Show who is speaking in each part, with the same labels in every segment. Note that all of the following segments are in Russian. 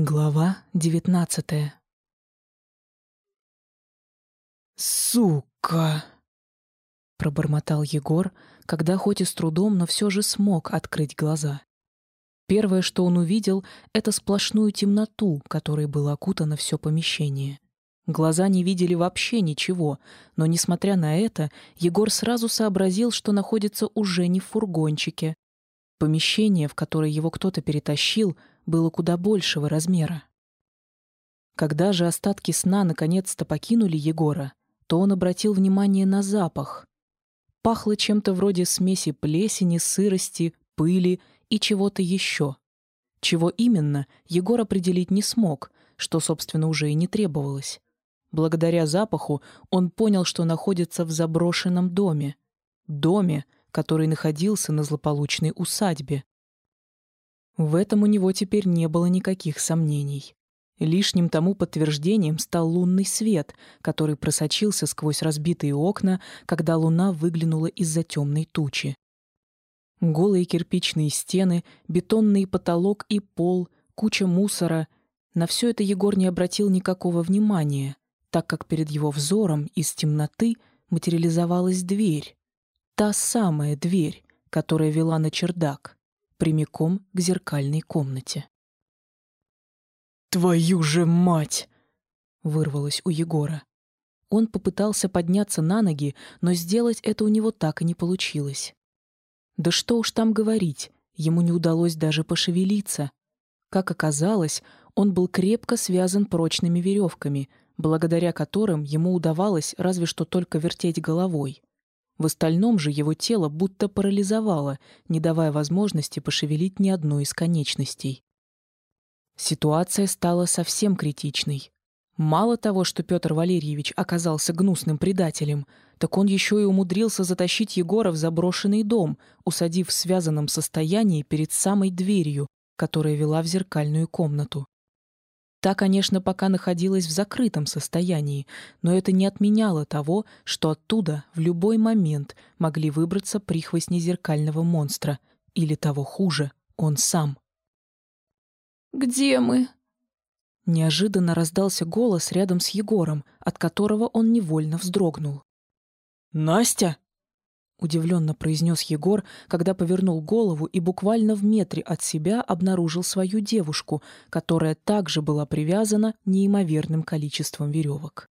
Speaker 1: Глава девятнадцатая
Speaker 2: «Сука!» — пробормотал Егор, когда хоть и с трудом, но все же смог открыть глаза. Первое, что он увидел, — это сплошную темноту, которой было окутано все помещение. Глаза не видели вообще ничего, но, несмотря на это, Егор сразу сообразил, что находится уже не в фургончике. Помещение, в которое его кто-то перетащил, было куда большего размера. Когда же остатки сна наконец-то покинули Егора, то он обратил внимание на запах. Пахло чем-то вроде смеси плесени, сырости, пыли и чего-то еще. Чего именно, Егор определить не смог, что, собственно, уже и не требовалось. Благодаря запаху он понял, что находится в заброшенном доме. Доме, который находился на злополучной усадьбе. В этом у него теперь не было никаких сомнений. Лишним тому подтверждением стал лунный свет, который просочился сквозь разбитые окна, когда луна выглянула из-за темной тучи. Голые кирпичные стены, бетонный потолок и пол, куча мусора — на все это Егор не обратил никакого внимания, так как перед его взором из темноты материализовалась дверь. Та самая дверь, которая вела на чердак, прямиком к зеркальной комнате.
Speaker 1: «Твою же мать!» — вырвалось у Егора.
Speaker 2: Он попытался подняться на ноги, но сделать это у него так и не получилось. Да что уж там говорить, ему не удалось даже пошевелиться. Как оказалось, он был крепко связан прочными веревками, благодаря которым ему удавалось разве что только вертеть головой. В остальном же его тело будто парализовало, не давая возможности пошевелить ни одной из конечностей. Ситуация стала совсем критичной. Мало того, что Петр Валерьевич оказался гнусным предателем, так он еще и умудрился затащить Егора в заброшенный дом, усадив в связанном состоянии перед самой дверью, которая вела в зеркальную комнату. Та, конечно, пока находилась в закрытом состоянии, но это не отменяло того, что оттуда в любой момент могли выбраться прихвостни зеркального монстра, или того хуже, он сам.
Speaker 1: «Где мы?»
Speaker 2: Неожиданно раздался голос рядом с Егором, от которого он невольно вздрогнул.
Speaker 1: «Настя?»
Speaker 2: — удивленно произнес Егор, когда повернул голову и буквально в метре от себя обнаружил свою девушку, которая также была привязана неимоверным количеством веревок.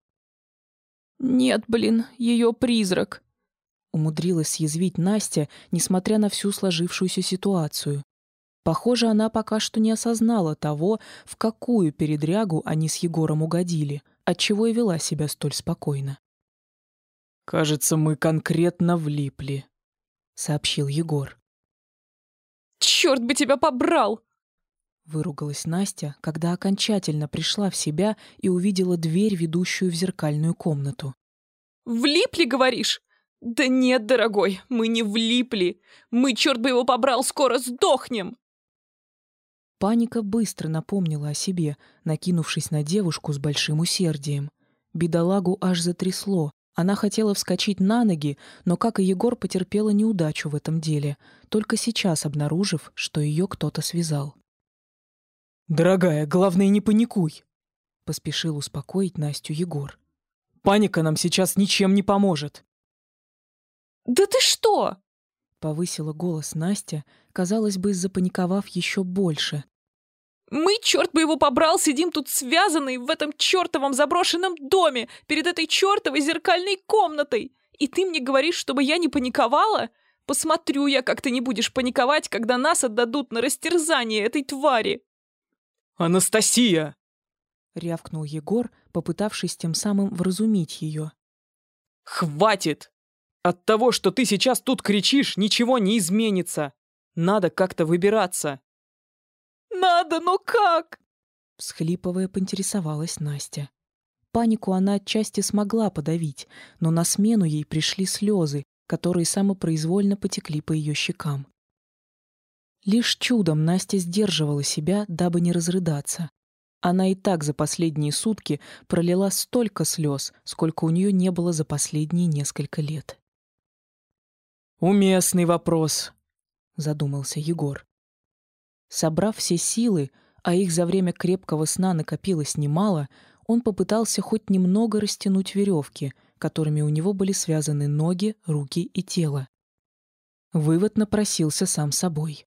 Speaker 1: «Нет, блин, ее призрак!»
Speaker 2: — умудрилась съязвить Настя, несмотря на всю сложившуюся ситуацию. Похоже, она пока что не осознала того, в какую передрягу они с Егором угодили, отчего и вела себя столь спокойно.
Speaker 1: «Кажется, мы конкретно влипли», — сообщил Егор. «Черт бы тебя побрал!»
Speaker 2: Выругалась Настя, когда окончательно пришла в себя и увидела дверь, ведущую в зеркальную комнату.
Speaker 1: «Влипли, говоришь? Да нет, дорогой, мы не влипли. Мы, черт бы его побрал, скоро сдохнем!»
Speaker 2: Паника быстро напомнила о себе, накинувшись на девушку с большим усердием. Бедолагу аж затрясло, она хотела вскочить на ноги, но, как и Егор, потерпела неудачу в этом деле, только сейчас обнаружив, что ее кто-то связал.
Speaker 1: «Дорогая, главное, не паникуй!»
Speaker 2: — поспешил успокоить Настю Егор.
Speaker 1: «Паника нам сейчас ничем не поможет!» «Да ты что?»
Speaker 2: — повысила голос Настя, казалось бы, запаниковав еще больше,
Speaker 1: мы, черт бы его побрал, сидим тут связанные в этом чертовом заброшенном доме перед этой чертовой зеркальной комнатой. И ты мне говоришь, чтобы я не паниковала? Посмотрю я, как ты не будешь паниковать, когда нас отдадут на растерзание этой твари. «Анастасия!» — рявкнул Егор, попытавшись тем самым вразумить ее. «Хватит! От того, что ты сейчас тут кричишь, ничего не изменится. Надо как-то выбираться. «Надо, но как?»
Speaker 2: Всхлипывая, поинтересовалась Настя. Панику она отчасти смогла подавить, но на смену ей пришли слезы, которые самопроизвольно потекли по ее щекам. Лишь чудом Настя сдерживала себя, дабы не разрыдаться. Она и так за последние сутки пролила столько слез, сколько у нее не было за последние несколько лет.
Speaker 1: «Уместный вопрос», —
Speaker 2: задумался Егор. Собрав все силы, а их за время крепкого сна накопилось немало, он попытался хоть немного растянуть веревки, которыми у него были связаны ноги, руки и тело. Вывод напросился сам собой.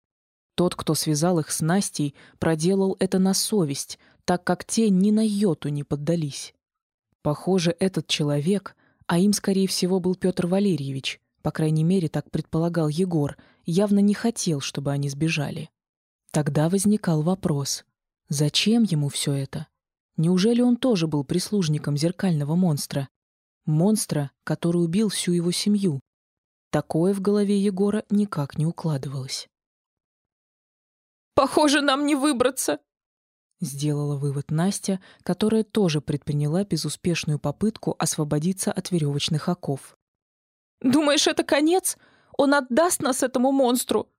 Speaker 2: Тот, кто связал их с Настей, проделал это на совесть, так как те ни на йоту не поддались. Похоже, этот человек, а им, скорее всего, был Петр Валерьевич, по крайней мере, так предполагал Егор, явно не хотел, чтобы они сбежали. Тогда возникал вопрос, зачем ему все это? Неужели он тоже был прислужником зеркального монстра? Монстра, который убил всю его семью. Такое в голове Егора никак не укладывалось.
Speaker 1: «Похоже, нам не выбраться», —
Speaker 2: сделала вывод Настя, которая тоже предприняла безуспешную попытку освободиться от веревочных оков.
Speaker 1: «Думаешь, это конец? Он отдаст нас этому монстру?»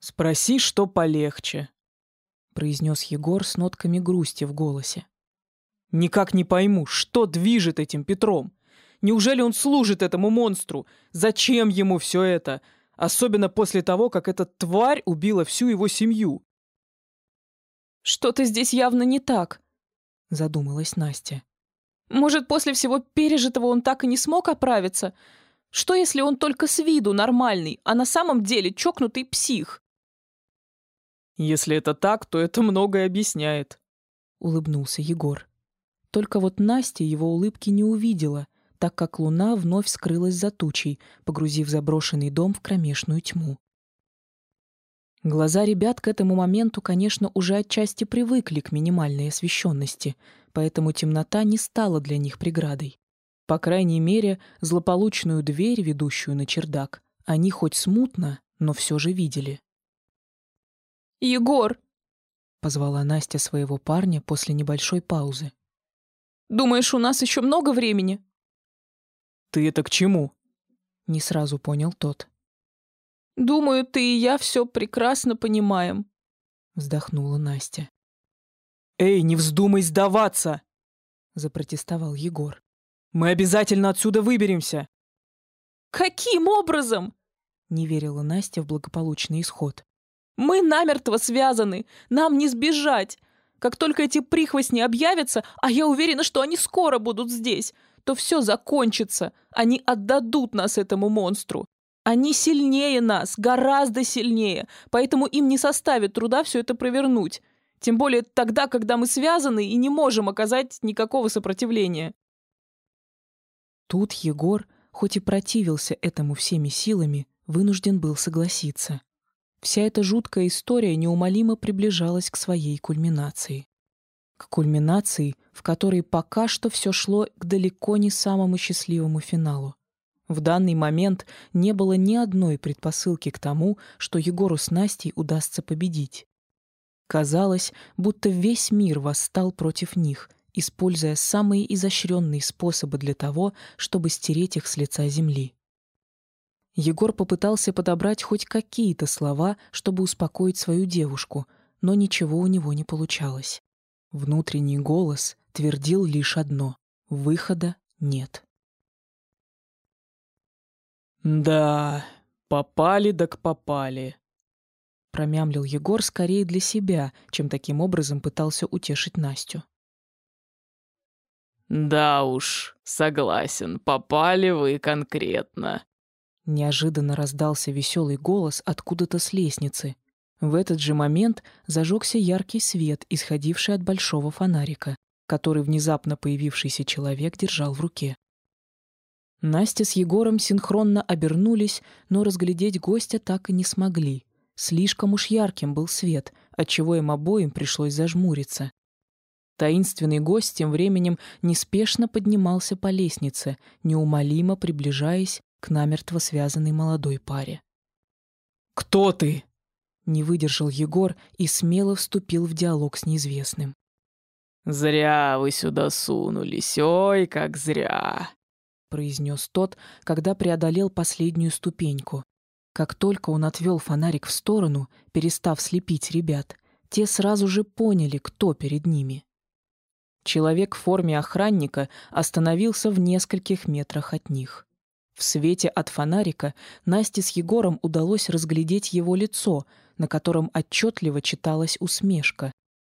Speaker 3: «Спроси, что полегче», —
Speaker 2: произнес Егор с нотками грусти в голосе.
Speaker 3: «Никак не пойму, что движет этим Петром? Неужели он служит этому монстру? Зачем ему все это? Особенно после того, как эта тварь убила всю его семью».
Speaker 1: «Что-то здесь явно не так», — задумалась Настя. «Может, после всего пережитого он так и не смог оправиться? Что, если он только с виду нормальный, а на самом деле чокнутый псих?»
Speaker 3: Если это так, то это многое объясняет.
Speaker 2: Улыбнулся Егор. Только вот Настя его улыбки не увидела, так как луна вновь скрылась за тучей, погрузив заброшенный дом в кромешную тьму. Глаза ребят к этому моменту, конечно, уже отчасти привыкли к минимальной освещенности, поэтому темнота не стала для них преградой. По крайней мере, злополучную дверь, ведущую на чердак, они хоть смутно, но все же видели.
Speaker 1: «Егор!»
Speaker 2: — позвала Настя своего парня после небольшой паузы.
Speaker 1: «Думаешь, у нас еще много времени?»
Speaker 3: «Ты это к чему?»
Speaker 2: — не сразу понял тот.
Speaker 1: «Думаю, ты и я все прекрасно понимаем», —
Speaker 2: вздохнула Настя.
Speaker 3: «Эй, не вздумай сдаваться!»
Speaker 2: — запротестовал Егор.
Speaker 3: «Мы обязательно отсюда выберемся!»
Speaker 1: «Каким образом?»
Speaker 2: — не верила Настя в благополучный исход.
Speaker 1: Мы намертво связаны, нам не сбежать. Как только эти прихвостни объявятся, а я уверена, что они скоро будут здесь, то все закончится. Они отдадут нас этому монстру. Они сильнее нас, гораздо сильнее, поэтому им не составит труда все это провернуть. Тем более тогда, когда мы связаны и не можем оказать никакого сопротивления.
Speaker 2: Тут Егор, хоть и противился этому всеми силами, вынужден был согласиться. Вся эта жуткая история неумолимо приближалась к своей кульминации. К кульминации, в которой пока что все шло к далеко не самому счастливому финалу. В данный момент не было ни одной предпосылки к тому, что Егору с Настей удастся победить. Казалось, будто весь мир восстал против них, используя самые изощренные способы для того, чтобы стереть их с лица земли. Егор попытался подобрать хоть какие-то слова, чтобы успокоить свою девушку, но ничего у него не получалось. Внутренний голос твердил лишь одно — выхода нет.
Speaker 3: «Да, попали так попали», —
Speaker 2: промямлил Егор скорее для себя, чем таким образом пытался утешить Настю.
Speaker 3: «Да уж, согласен, попали вы конкретно.
Speaker 2: Неожиданно раздался веселый голос откуда-то с лестницы. В этот же момент зажегся яркий свет, исходивший от большого фонарика, который внезапно появившийся человек держал в руке. Настя с Егором синхронно обернулись, но разглядеть гостя так и не смогли. Слишком уж ярким был свет, отчего им обоим пришлось зажмуриться. Таинственный гость тем временем неспешно поднимался по лестнице, неумолимо приближаясь к намертво связанной молодой паре.
Speaker 3: «Кто ты?»
Speaker 2: — не выдержал Егор и смело вступил в диалог с неизвестным.
Speaker 3: «Зря вы сюда сунулись, ой, как зря!»
Speaker 2: — произнес тот, когда преодолел последнюю ступеньку. Как только он отвел фонарик в сторону, перестав слепить ребят, те сразу же поняли, кто перед ними. Человек в форме охранника остановился в нескольких метрах от них. В свете от фонарика Насте с Егором удалось разглядеть его лицо, на котором отчетливо читалась усмешка.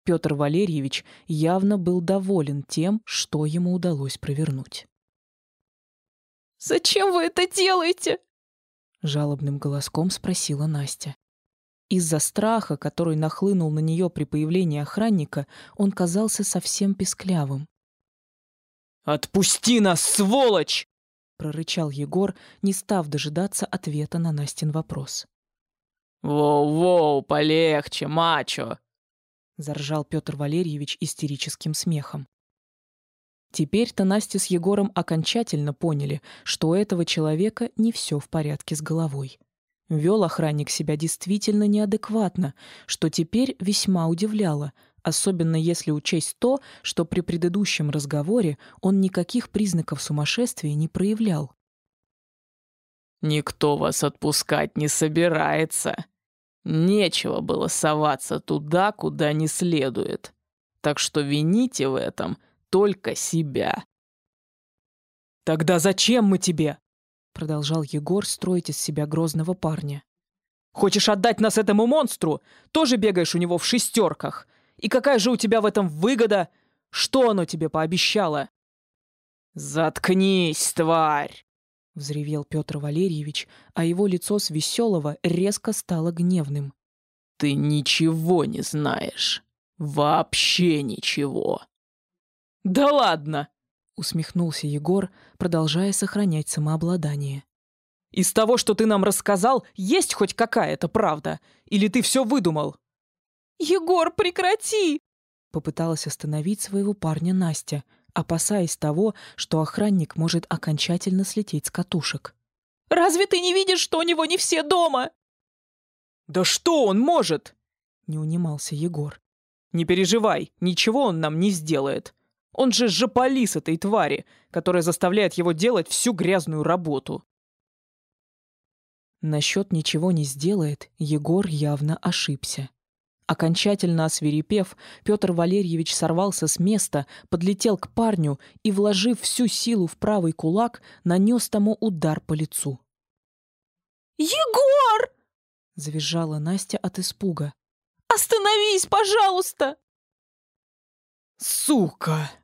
Speaker 2: Петр Валерьевич явно был доволен тем, что ему удалось провернуть.
Speaker 1: «Зачем вы это делаете?»
Speaker 2: Жалобным голоском спросила Настя. Из-за страха, который нахлынул на нее при появлении охранника, он казался совсем песклявым.
Speaker 3: «Отпусти нас, сволочь!»
Speaker 2: прорычал Егор, не став дожидаться ответа на Настин вопрос.
Speaker 3: «Воу-воу, полегче, мачо!»
Speaker 2: заржал Петр Валерьевич истерическим смехом. Теперь-то Настя с Егором окончательно поняли, что у этого человека не все в порядке с головой. Вел охранник себя действительно неадекватно, что теперь весьма удивляло — особенно если учесть то, что при предыдущем разговоре он никаких признаков сумасшествия не проявлял.
Speaker 3: «Никто вас отпускать не собирается. Нечего было соваться туда, куда не следует. Так что вините в этом только себя».
Speaker 2: «Тогда зачем мы тебе?» Продолжал Егор строить из себя грозного парня. «Хочешь отдать нас этому монстру? Тоже бегаешь у него в шестерках. И какая же у тебя в этом выгода? Что оно тебе пообещало?»
Speaker 3: «Заткнись, тварь!»
Speaker 2: — взревел Петр Валерьевич, а его лицо с веселого резко стало гневным.
Speaker 3: «Ты ничего не знаешь. Вообще ничего!»
Speaker 2: «Да ладно!» — усмехнулся Егор, продолжая сохранять самообладание. «Из того, что ты нам рассказал, есть хоть какая-то правда? Или ты все выдумал?»
Speaker 1: «Егор, прекрати!»
Speaker 2: Попыталась остановить своего парня Настя, опасаясь того, что охранник может окончательно слететь с катушек.
Speaker 1: «Разве ты не видишь, что у него не все дома?»
Speaker 3: «Да что он может?»
Speaker 2: — не унимался Егор.
Speaker 3: «Не переживай, ничего он нам не сделает. Он же жополис этой твари, которая заставляет его делать всю грязную работу».
Speaker 2: Насчет ничего не сделает, Егор явно ошибся. Окончательно освирепев, Петр Валерьевич сорвался с места, подлетел к парню и, вложив всю силу в правый кулак, нанес тому удар по лицу.
Speaker 1: «Егор!»
Speaker 2: — завизжала Настя от испуга.
Speaker 1: «Остановись, пожалуйста!»
Speaker 3: «Сука!»
Speaker 2: —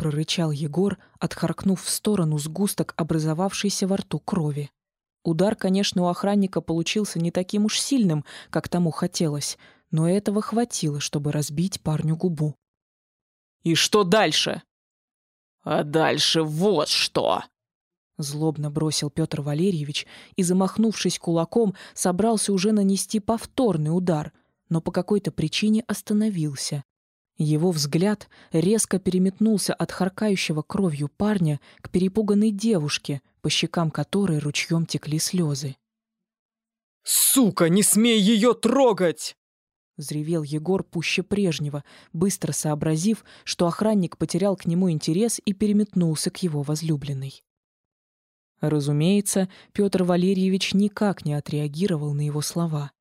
Speaker 2: прорычал Егор, отхаркнув в сторону сгусток образовавшейся во рту крови. Удар, конечно, у охранника получился не таким уж сильным, как тому хотелось, но этого хватило, чтобы разбить парню губу.
Speaker 3: «И что дальше?» «А дальше вот что!»
Speaker 2: Злобно бросил Петр Валерьевич и, замахнувшись кулаком, собрался уже нанести повторный удар, но по какой-то причине остановился. Его взгляд резко переметнулся от харкающего кровью парня к перепуганной девушке, по щекам которой ручьем текли слезы.
Speaker 3: «Сука, не смей ее трогать!»
Speaker 2: взревел Егор пуще прежнего, быстро сообразив, что охранник потерял к нему интерес и переметнулся к его возлюбленной. Разумеется, Петр Валерьевич никак не отреагировал на его слова.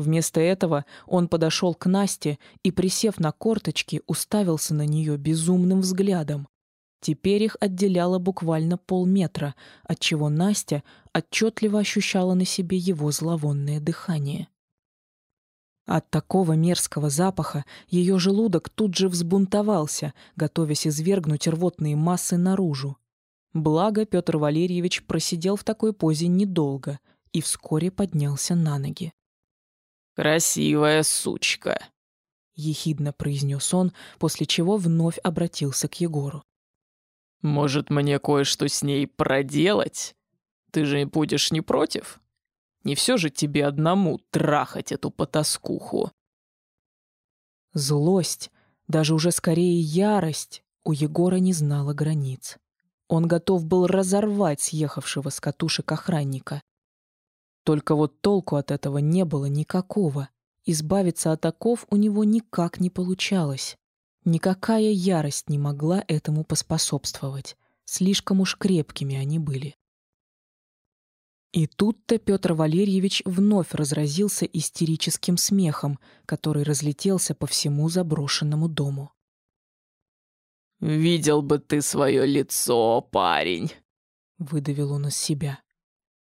Speaker 2: Вместо этого он подошел к Насте и, присев на корточки, уставился на нее безумным взглядом. Теперь их отделяло буквально полметра, отчего Настя отчетливо ощущала на себе его зловонное дыхание. От такого мерзкого запаха ее желудок тут же взбунтовался, готовясь извергнуть рвотные массы наружу. Благо Петр Валерьевич просидел в такой позе недолго и вскоре поднялся на ноги.
Speaker 3: «Красивая сучка», —
Speaker 2: ехидно произнес он, после чего вновь обратился к Егору.
Speaker 3: «Может, мне кое-что с ней проделать? Ты же будешь не против?» Не все же тебе одному трахать эту потаскуху.
Speaker 2: Злость, даже уже скорее ярость, у Егора не знала границ. Он готов был разорвать съехавшего с катушек охранника. Только вот толку от этого не было никакого. Избавиться от оков у него никак не получалось. Никакая ярость не могла этому поспособствовать. Слишком уж крепкими они были. И тут-то Петр Валерьевич вновь разразился истерическим смехом, который разлетелся по всему заброшенному дому.
Speaker 3: «Видел бы ты свое лицо, парень!»
Speaker 2: выдавил он из себя.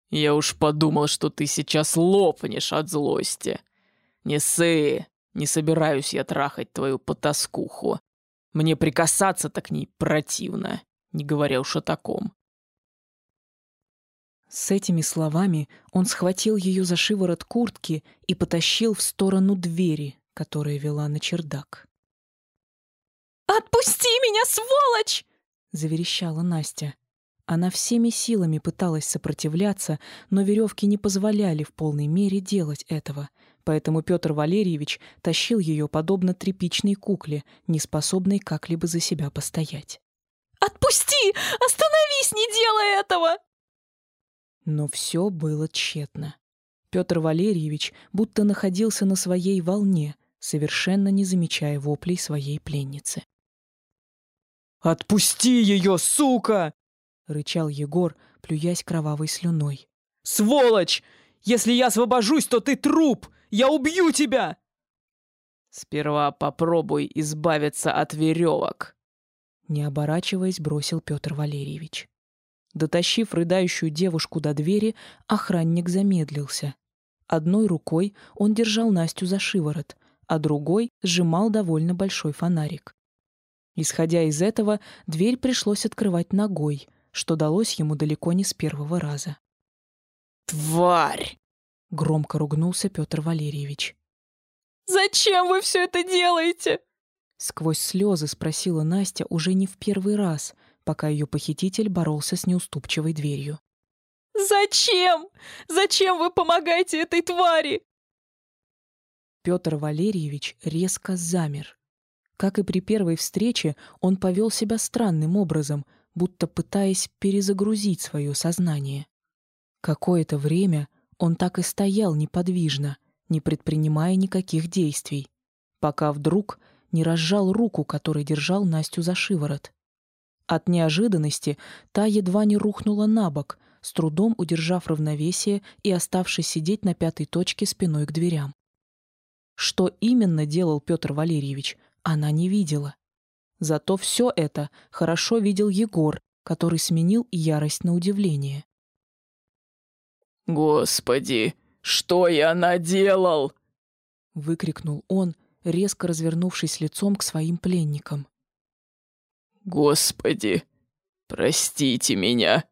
Speaker 3: «Я уж подумал, что ты сейчас лопнешь от злости. Не ссы, не собираюсь я трахать твою потаскуху. Мне прикасаться-то к ней противно, не говоря уж о таком».
Speaker 2: С этими словами он схватил ее за шиворот куртки и потащил в сторону двери, которая вела на чердак.
Speaker 1: «Отпусти меня, сволочь!»
Speaker 2: — заверещала Настя. Она всеми силами пыталась сопротивляться, но веревки не позволяли в полной мере делать этого, поэтому Петр Валерьевич тащил ее подобно тряпичной кукле, не способной как-либо за себя постоять.
Speaker 1: «Отпусти! Остановись, не делай этого!»
Speaker 2: Но все было тщетно. Петр Валерьевич будто находился на своей волне, совершенно не замечая воплей своей пленницы.
Speaker 3: «Отпусти ее, сука!»
Speaker 2: — рычал Егор, плюясь кровавой слюной.
Speaker 3: «Сволочь! Если я освобожусь, то ты труп! Я убью тебя!» «Сперва попробуй избавиться от веревок!»
Speaker 2: Не оборачиваясь, бросил Петр Валерьевич. Дотащив рыдающую девушку до двери, охранник замедлился. Одной рукой он держал Настю за шиворот, а другой сжимал довольно большой фонарик. Исходя из этого, дверь пришлось открывать ногой, что далось ему далеко не с первого раза.
Speaker 3: «Тварь!»
Speaker 2: — громко ругнулся Петр Валерьевич.
Speaker 1: «Зачем вы все это делаете?»
Speaker 2: Сквозь слезы спросила Настя уже не в первый раз, пока ее похититель боролся с неуступчивой дверью.
Speaker 1: «Зачем? Зачем вы помогаете этой твари?»
Speaker 2: Петр Валерьевич резко замер. Как и при первой встрече, он повел себя странным образом, будто пытаясь перезагрузить свое сознание. Какое-то время он так и стоял неподвижно, не предпринимая никаких действий, пока вдруг не разжал руку, которой держал Настю за шиворот. От неожиданности та едва не рухнула на бок, с трудом удержав равновесие и оставшись сидеть на пятой точке спиной к дверям. Что именно делал Петр Валерьевич, она не видела. Зато все это хорошо видел Егор, который сменил ярость на удивление.
Speaker 3: «Господи, что я наделал?»
Speaker 2: — выкрикнул он, резко развернувшись лицом к своим пленникам.
Speaker 3: «Господи, простите меня!»